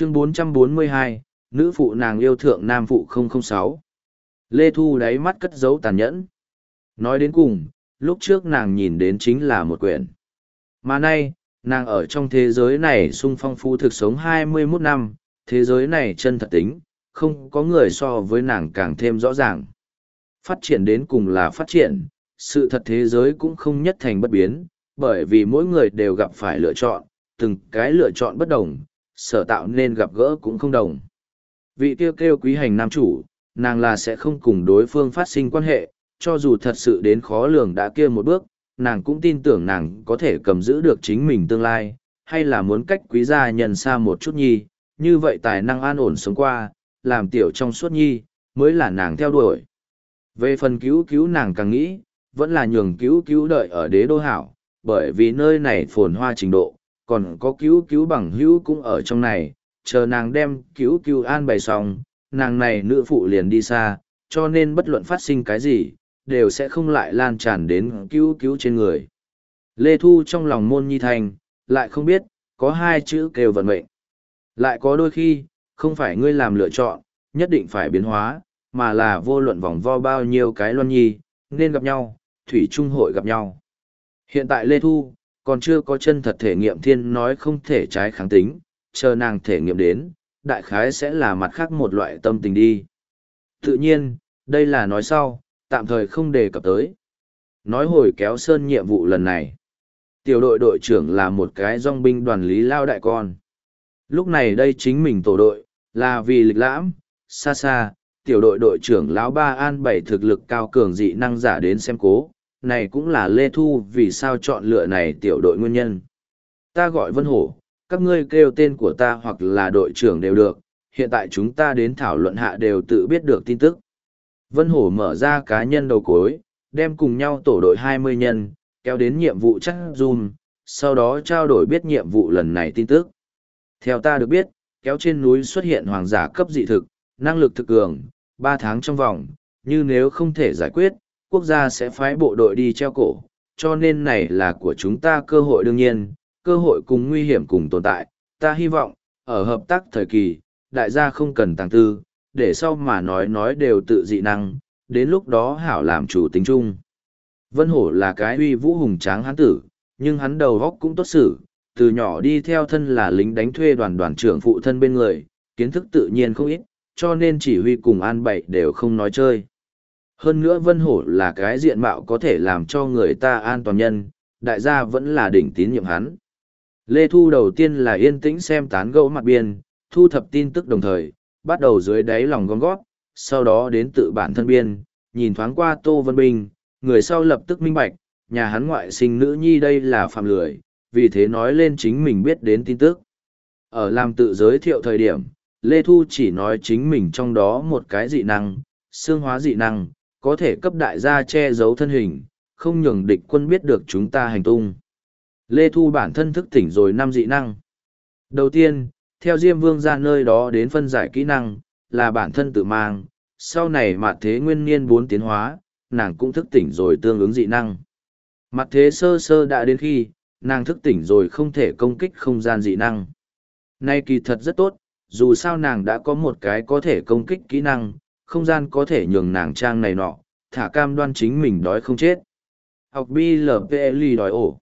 chương 442, nữ phụ nàng yêu thượng nam phụ 006. Lê Thu đáy mắt cất giấu tàn nhẫn. Nói đến cùng, lúc trước nàng nhìn đến chính là một quyển. Mà nay, nàng ở trong thế giới này sung phong phú thực sống 21 năm, thế giới này chân thật tính, không có người so với nàng càng thêm rõ ràng. Phát triển đến cùng là phát triển, sự thật thế giới cũng không nhất thành bất biến, bởi vì mỗi người đều gặp phải lựa chọn, từng cái lựa chọn bất đồng, sở tạo nên gặp gỡ cũng không đồng. Vị tiêu kêu quý hành nam chủ, nàng là sẽ không cùng đối phương phát sinh quan hệ, cho dù thật sự đến khó lường đã kia một bước, nàng cũng tin tưởng nàng có thể cầm giữ được chính mình tương lai, hay là muốn cách quý gia nhân xa một chút nhi, như vậy tài năng an ổn sống qua, làm tiểu trong suốt nhi, mới là nàng theo đuổi. Về phần cứu cứu nàng càng nghĩ, vẫn là nhường cứu cứu đợi ở đế đô hảo, bởi vì nơi này phồn hoa trình độ, còn có cứu cứu bằng hữu cũng ở trong này, chờ nàng đem cứu cứu an bày xong, nàng này nữ phụ liền đi xa, cho nên bất luận phát sinh cái gì, đều sẽ không lại lan tràn đến cứu cứu trên người. Lê Thu trong lòng môn nhi thành, lại không biết, có hai chữ kêu vận mệnh. Lại có đôi khi, không phải ngươi làm lựa chọn, nhất định phải biến hóa, mà là vô luận vòng vo bao nhiêu cái loan nhi, nên gặp nhau, thủy trung hội gặp nhau. Hiện tại Lê Thu, còn chưa có chân thật thể nghiệm thiên nói không thể trái kháng tính, chờ nàng thể nghiệm đến, đại khái sẽ là mặt khác một loại tâm tình đi. Tự nhiên, đây là nói sau, tạm thời không đề cập tới. Nói hồi kéo sơn nhiệm vụ lần này. Tiểu đội đội trưởng là một cái dòng binh đoàn lý lao đại con. Lúc này đây chính mình tổ đội, là vì lịch lãm, xa xa, tiểu đội đội trưởng lão ba an bảy thực lực cao cường dị năng giả đến xem cố, này cũng là Lê Thu vì sao chọn lựa này tiểu đội nguyên nhân. Ta gọi Vân Hổ, các ngươi kêu tên của ta hoặc là đội trưởng đều được, hiện tại chúng ta đến thảo luận hạ đều tự biết được tin tức. Vân Hổ mở ra cá nhân đầu cuối, đem cùng nhau tổ đội 20 nhân, kéo đến nhiệm vụ chắc zoom, sau đó trao đổi biết nhiệm vụ lần này tin tức. Theo ta được biết, kéo trên núi xuất hiện hoàng giả cấp dị thực, năng lực thực cường, 3 tháng trong vòng, như nếu không thể giải quyết, quốc gia sẽ phái bộ đội đi treo cổ, cho nên này là của chúng ta cơ hội đương nhiên, cơ hội cùng nguy hiểm cùng tồn tại, ta hy vọng, ở hợp tác thời kỳ, đại gia không cần tàng tư, để sau mà nói nói đều tự dị năng, đến lúc đó hảo làm chủ tính chung. Vân Hổ là cái uy vũ hùng tráng hắn tử, nhưng hắn đầu góc cũng tốt xử, từ nhỏ đi theo thân là lính đánh thuê đoàn đoàn trưởng phụ thân bên người, kiến thức tự nhiên không ít, cho nên chỉ huy cùng an bậy đều không nói chơi. Hơn nữa Vân Hổ là cái diện mạo có thể làm cho người ta an toàn nhân, đại gia vẫn là đỉnh tín nhiệm hắn. Lê Thu đầu tiên là yên tĩnh xem tán gẫu mặt biên, thu thập tin tức đồng thời, bắt đầu dưới đáy lòng gom gót, sau đó đến tự bản thân biên, nhìn thoáng qua Tô Vân Bình, người sau lập tức minh bạch, nhà hắn ngoại sinh nữ nhi đây là phạm lười, vì thế nói lên chính mình biết đến tin tức. Ở làm tự giới thiệu thời điểm, Lê Thu chỉ nói chính mình trong đó một cái dị năng, xương hóa dị năng, có thể cấp đại gia che giấu thân hình, không nhường địch quân biết được chúng ta hành tung. Lê Thu bản thân thức tỉnh rồi năm dị năng. Đầu tiên, theo Diêm Vương ra nơi đó đến phân giải kỹ năng, là bản thân tự mang, sau này mặt thế nguyên niên bốn tiến hóa, nàng cũng thức tỉnh rồi tương ứng dị năng. Mặt thế sơ sơ đã đến khi, nàng thức tỉnh rồi không thể công kích không gian dị năng. Nay kỳ thật rất tốt, dù sao nàng đã có một cái có thể công kích kỹ năng, không gian có thể nhường nàng trang này nọ, thả cam đoan chính mình đói không chết. Học BLPL đòi ổ.